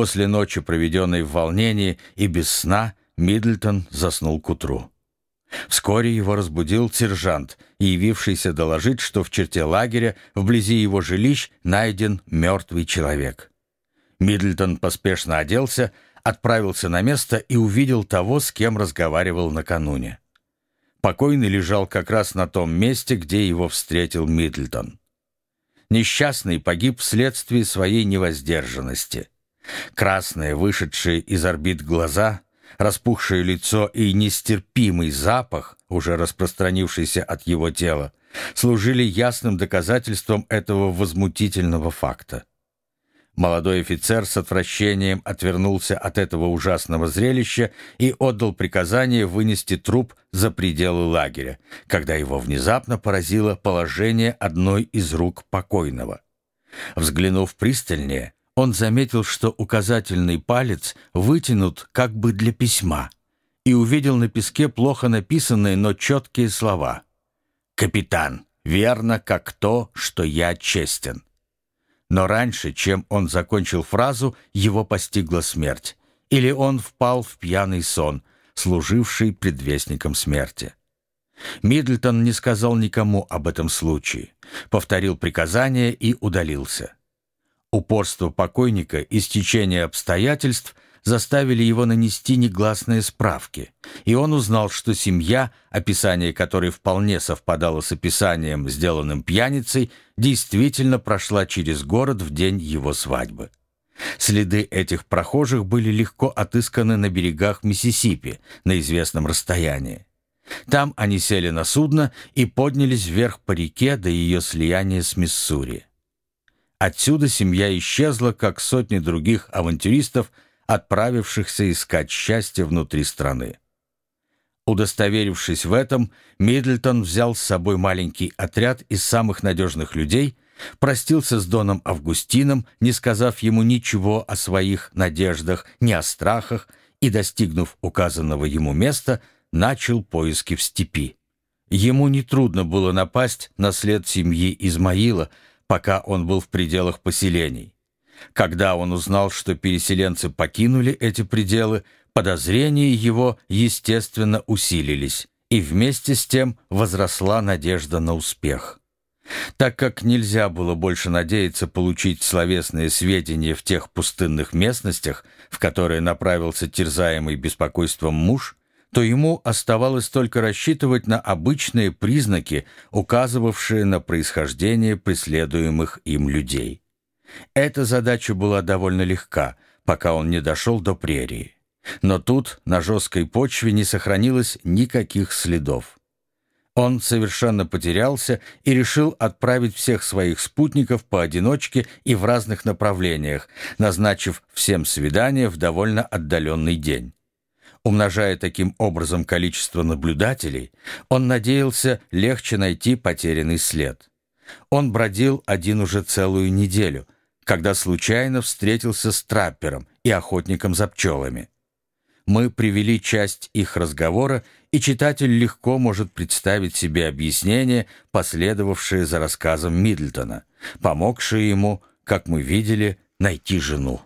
После ночи, проведенной в волнении и без сна, Мидлтон заснул к утру. Вскоре его разбудил сержант, явившийся доложить, что в черте лагеря, вблизи его жилищ, найден мертвый человек. Мидлтон поспешно оделся, отправился на место и увидел того, с кем разговаривал накануне. Покойный лежал как раз на том месте, где его встретил Мидлтон. Несчастный погиб вследствие своей невоздержанности. Красные, вышедшие из орбит глаза, распухшее лицо и нестерпимый запах, уже распространившийся от его тела, служили ясным доказательством этого возмутительного факта. Молодой офицер с отвращением отвернулся от этого ужасного зрелища и отдал приказание вынести труп за пределы лагеря, когда его внезапно поразило положение одной из рук покойного. Взглянув пристальнее, он заметил, что указательный палец вытянут как бы для письма, и увидел на песке плохо написанные, но четкие слова. «Капитан, верно, как то, что я честен». Но раньше, чем он закончил фразу, его постигла смерть. Или он впал в пьяный сон, служивший предвестником смерти. Мидлтон не сказал никому об этом случае, повторил приказание и удалился. Упорство покойника и стечение обстоятельств заставили его нанести негласные справки, и он узнал, что семья, описание которой вполне совпадало с описанием, сделанным пьяницей, действительно прошла через город в день его свадьбы. Следы этих прохожих были легко отысканы на берегах Миссисипи на известном расстоянии. Там они сели на судно и поднялись вверх по реке до ее слияния с Миссури. Отсюда семья исчезла, как сотни других авантюристов – отправившихся искать счастье внутри страны. Удостоверившись в этом, Миддлтон взял с собой маленький отряд из самых надежных людей, простился с Доном Августином, не сказав ему ничего о своих надеждах, ни о страхах, и, достигнув указанного ему места, начал поиски в степи. Ему нетрудно было напасть на след семьи Измаила, пока он был в пределах поселений. Когда он узнал, что переселенцы покинули эти пределы, подозрения его, естественно, усилились, и вместе с тем возросла надежда на успех. Так как нельзя было больше надеяться получить словесные сведения в тех пустынных местностях, в которые направился терзаемый беспокойством муж, то ему оставалось только рассчитывать на обычные признаки, указывавшие на происхождение преследуемых им людей. Эта задача была довольно легка, пока он не дошел до прерии. Но тут на жесткой почве не сохранилось никаких следов. Он совершенно потерялся и решил отправить всех своих спутников поодиночке и в разных направлениях, назначив всем свидание в довольно отдаленный день. Умножая таким образом количество наблюдателей, он надеялся легче найти потерянный след. Он бродил один уже целую неделю – когда случайно встретился с траппером и охотником за пчелами. Мы привели часть их разговора, и читатель легко может представить себе объяснение, последовавшее за рассказом Мидлтона, помогшее ему, как мы видели, найти жену.